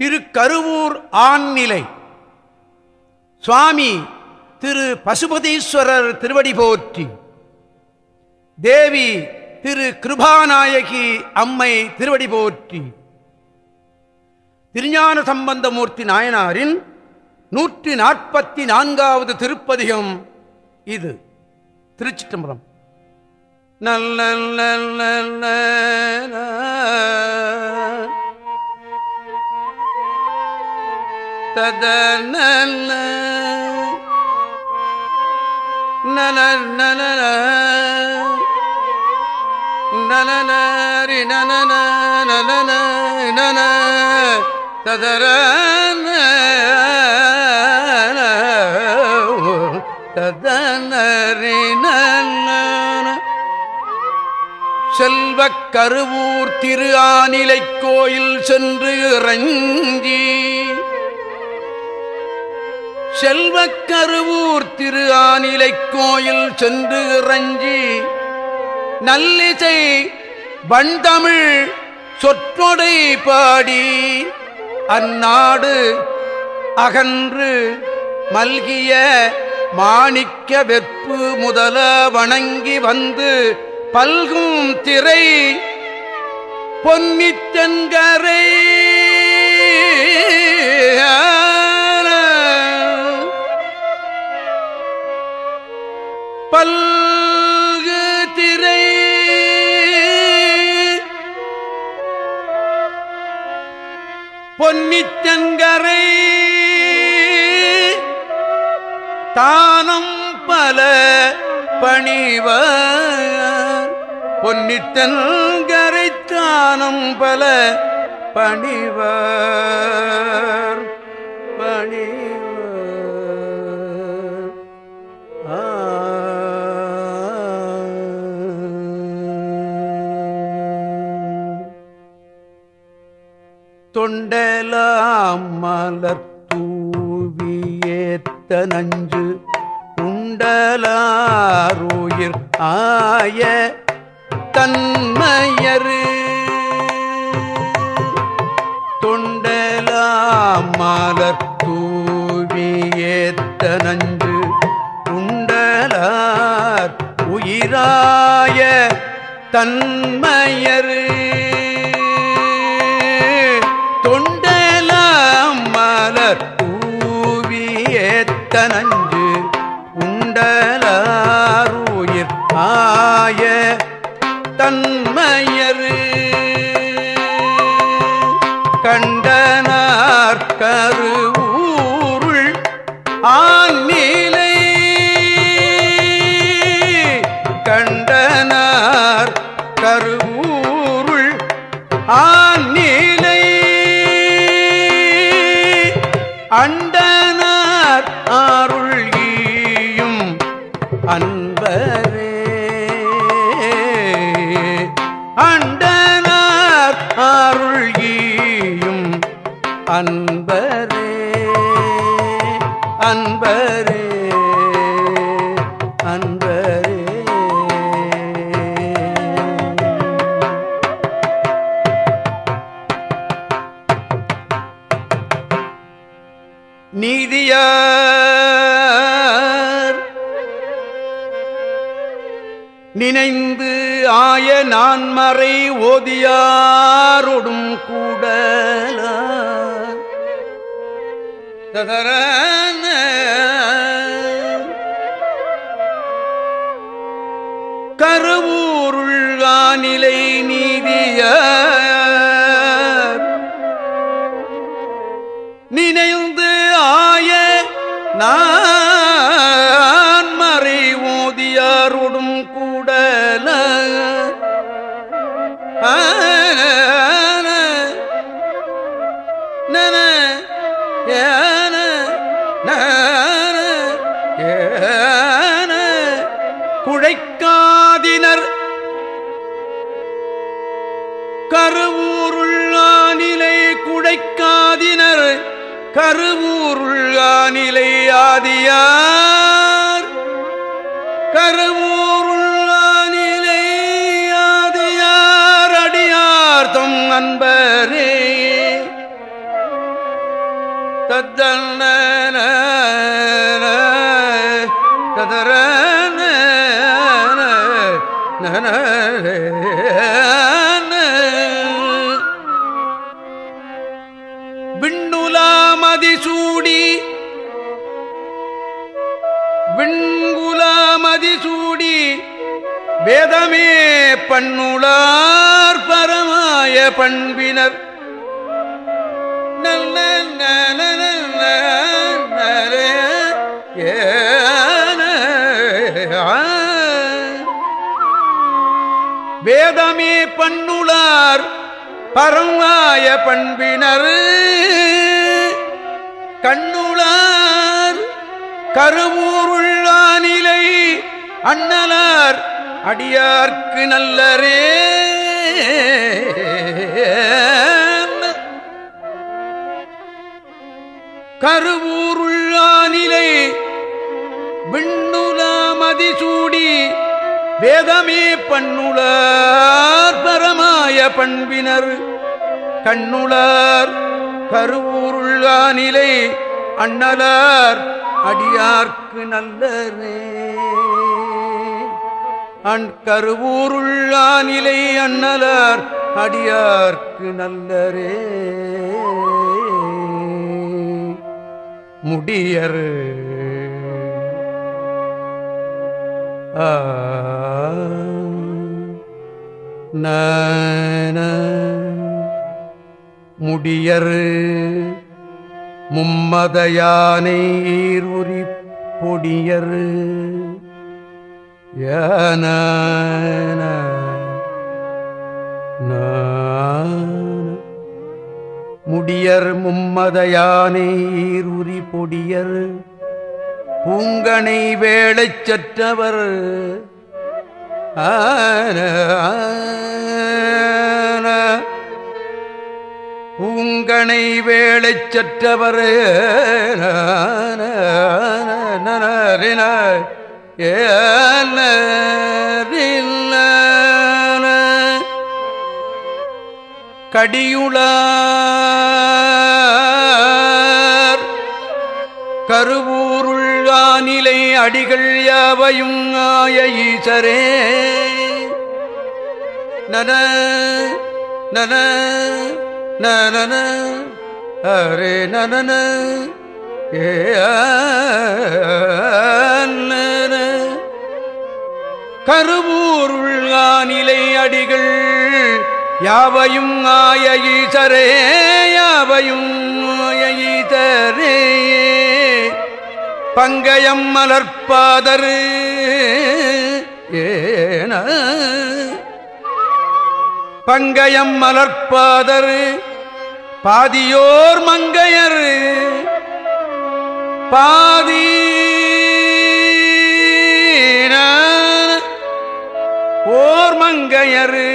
திரு கருவூர் ஆண்நிலை சுவாமி திரு பசுபதீஸ்வரர் திருவடி போற்றி தேவி திரு கிருபாநாயகி அம்மை திருவடி போற்றி திருஞான சம்பந்தமூர்த்தி நாயனாரின் நூற்றி நாற்பத்தி நான்காவது திருப்பதிகம் இது திருச்சிட்டம்பரம் நல்ல நல்ல நல நல நலனரி நனன நலன நன ததர ததனரி செல்வக் கருவூர் திரு ஆனிலை கோயில் சென்று இறங்கி செல்வக்கருவூர் திரு ஆனிலை கோயில் சென்று இறஞ்சி நல்லிசை வண்டமிழ் சொற்றொடை பாடி அந்நாடு அகன்று மல்கிய மாணிக்க வெப்பு முதல வணங்கி வந்து பல்கும் திரை பொன்னித்தன்கரை பல பணிவர். பொன்னித்தன்கரை தானம் பல பணிவர். பணிவர். தொண்டலாம் மலர் தூவியேத்த நஞ்சு. உண்டலாருயிர் ஆய தன்மையரு. தொண்டலாம் மலர் தூவியேத்த நஞ்சு உண்டலார் உயிராய தன்மையரு. கருவூருள் ஆ அன்பரே அன்பரே அன்பரே. நீதியார் நினைந்து ஆய நான் மறை ஓதியாரொடும் கூடலா. கருவூருள் ஆனிலை நீதியார் நினைந்து ஆய நான் மறை ஓதியாரோடும் கூடல. ஆ? அருவூருள் ஆனிலை ஆதியா பண்ணுளார் பரமாய பண்பினர். நல்ல வேதமே பண்ணுளார் பரமாய பண்பினர். கண்ணுளார் கருவூருள்ளானிலை அண்ணலார் அடியார்க்கு நல்லரே. கருவூருள்ளானிலை விண்ணுலாமதி சூடி வேதமே பண்ணுளார் பரமாய பண்பினர். கண்ணுளார் கருவூருள்ளானிலை அண்ணலார் அடியார்க்கு நல்லரே. அன் கருவூருள்ளானிலை அண்ணலார் அடியார்க்கு நல்லரே. முடியர். முடியர். மும்மதயானை ஈருரி பொடியர். யான முடியர் மும்மதயானை உரி பொடியர் பூங்கனை வேளைச் சற்றவர் பூங்கனை வேளைச் சற்றவர் ஆன நனரின கடியுளார் கருவூருள்ளானிலை அடிகள் யாவையும் ஆய ஈசரே நன நன நன அரே நன ஏ கருவூர் கருவூருள்ளானிலை அடிகள் யாவையும் ஆய ஈசரே யாவையும் ஆய ஈசரே. பங்கயம் மலர்பாதரு ஏன. பங்கயம் மலர்பாதரு பாதியோர் மங்கையர் பாதி மங்கையரு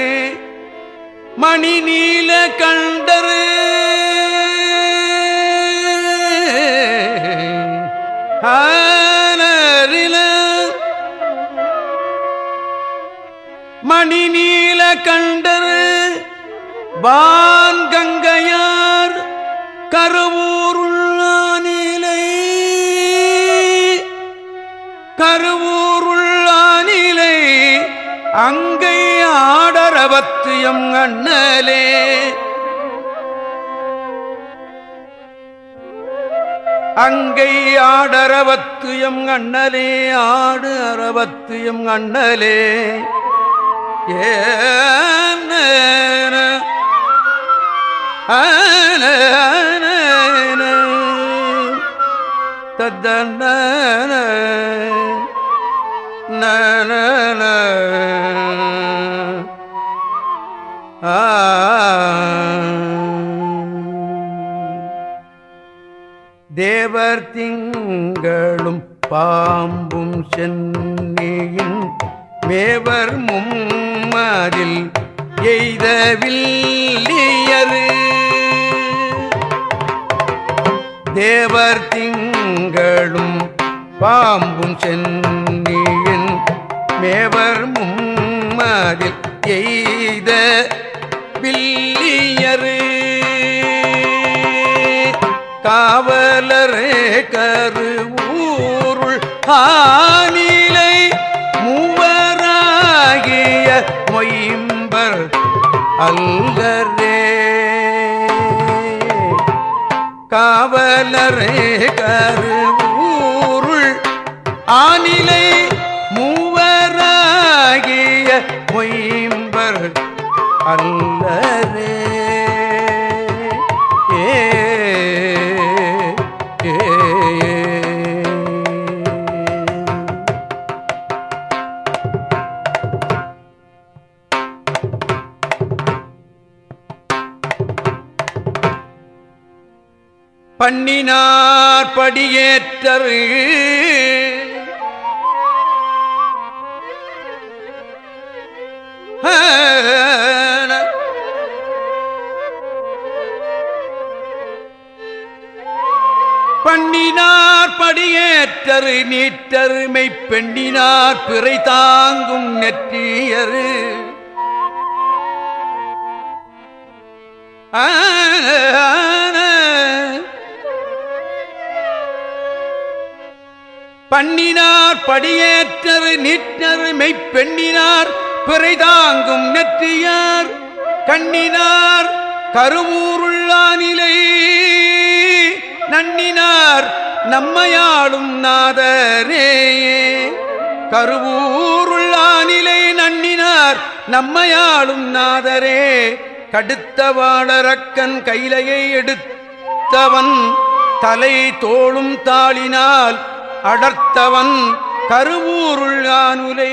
மணி நீல கண்டரு. மணி நீல கண்டரு வான் கங்கையார் கருவூருள்ளானிலை கருவூருள் அங்கை ஆடரவத்தியம் அண்ணலே. அங்கை ஆடரவத்தியம் அண்ணலே ஆடு அரவத்தியம் அண்ணலே. ஏன ஆன தேவர் திங்களும் பாம்பும் சென்னியின் மேவர் மும்மதில் எய்தவில்லியரு தேவர் திங்களும் பாம்பும் சென்னியின் மேவர் மும்மதில் எய்த வில்லியரு. காவலரே கரு ஊருள் ஆனிலை மூவராகிய மொயம்பர் அல்லரே காவலரே கரு ஊருள் ஆனிலை மூவராகிய மொயம்பர் அல்லரே கண்ணினார் படியேற்றரு. பண்ணினார் படியேற்றரு நீற்றருமை பெண்ணினார் பிறை தாங்கும் நெற்றியரு. ஆ. பண்ணினார் படியேற்ற நீற்றரு மெய்ப்பெண்ணினார் பிறைதாங்கும் நெற்றியார் கண்ணினார் கருவூருள்ளானிலை. நன்னினார் நம்மையாளும் நாதரே. கருவூருள்ளானிலை நன்னினார் நம்மையாளும் நாதரே. கடுத்த வாழறக்கன் கைலையை எடுத்தவன் தலை தோளும் தாளினால் அடர்த்தவன் கருவூருள் ஆனுலை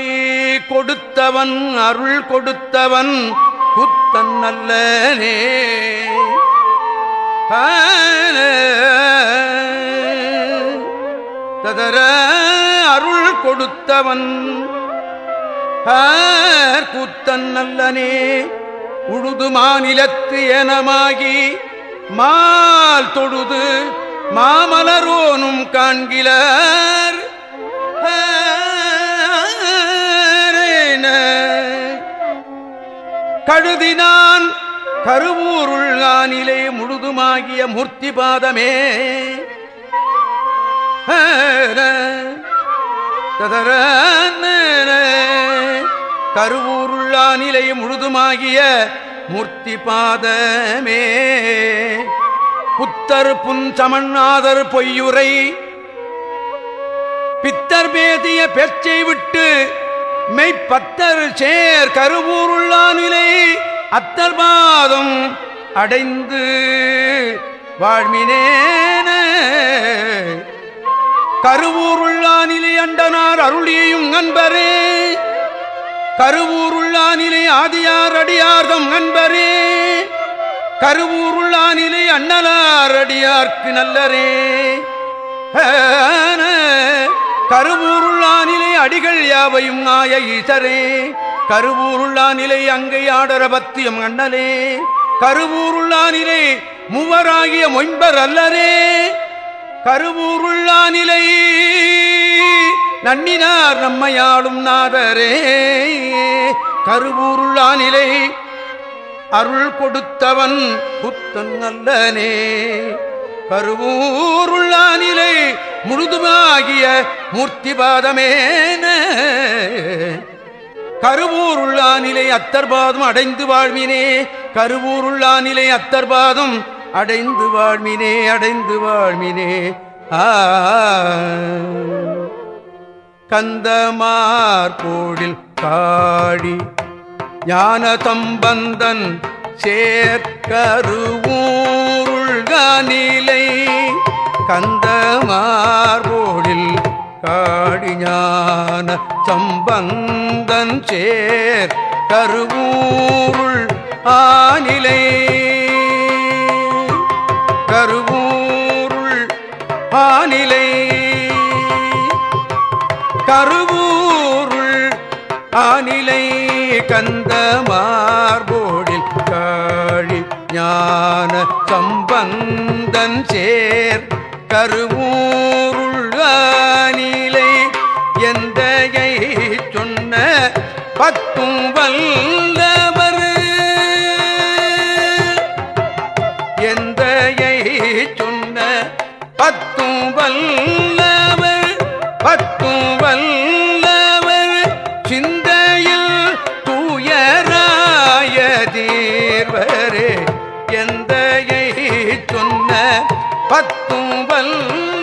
கொடுத்தவன் அருள் கொடுத்தவன் புத்தன் நல்லனே ததர அருள் கொடுத்தவன் கூத்தன் நல்லனே உழுது மாநிலத்து எனமாகி மால் தொழுது மாமலரோனும் காண்கிலர். கழுதினான் கருவூருள் ஆனிலே முழுதுமாகிய மூர்த்தி பாதமே. ததர கருவூருள்ளா நிலை முழுதுமாகிய மூர்த்தி பாதமே. புத்தர் புஞ்சமண்ணாதர் பொய்யுரை. பித்தர் பேதிய பேச்சை விட்டு மெய்ப்பத்தர் சேர் கருவூருள்ளானிலை அத்தர் பாதம் அடைந்து வாழ்மினேன. கருவூருள்ளானிலை அண்டனார் அருளியும் நண்பரே. கருவூருள்ளானிலை ஆதியார் அடியார்தம் நண்பரே. கருவூருள்ளானிலை அண்ணலார் அடியார்க்கு நல்லரே கருவூருள்ளானிலை அடிகள் யாவையும் நாய ஈசரே. கருவூருள்ளானிலை அங்கை ஆடர பத்தியம் அண்ணலே. கருவூருள்ளானிலை மூவராகிய மொயம்பர் அல்லரே. கருவூருள்ளானிலை நன்னினார் நம்மையாளும் நாதரே. கருவூருள்ளானிலை அருள் கொடுத்தவன் புத்தன் அல்லனே கருவூருள்ளானிலை முழுதுமாகிய மூர்த்திபாதமேன. கருவூருள்ளானிலை அத்தர்பாதம் அடைந்து வாழ்வினே. கருவூருள்ளானிலை அத்தர்பாதம் அடைந்து வாழ்மினே அடைந்து வாழ்மினே ஆ. கந்தமார்போடில் காடி ஞான தம்பந்தன் சேர்க்கருவூருள்கானிலை கந்தமார்போடில் காடி ஞான சம்பந்தன் சேர் கருவூருள் ஆனிலை கருவூருள் ஆனிலை கருவூருள் ஆனிலை கந்த மார்போடில் காழி ஞான சம்பந்தன் சேர் கருவூருள் என்ன பத்தும் வல்ல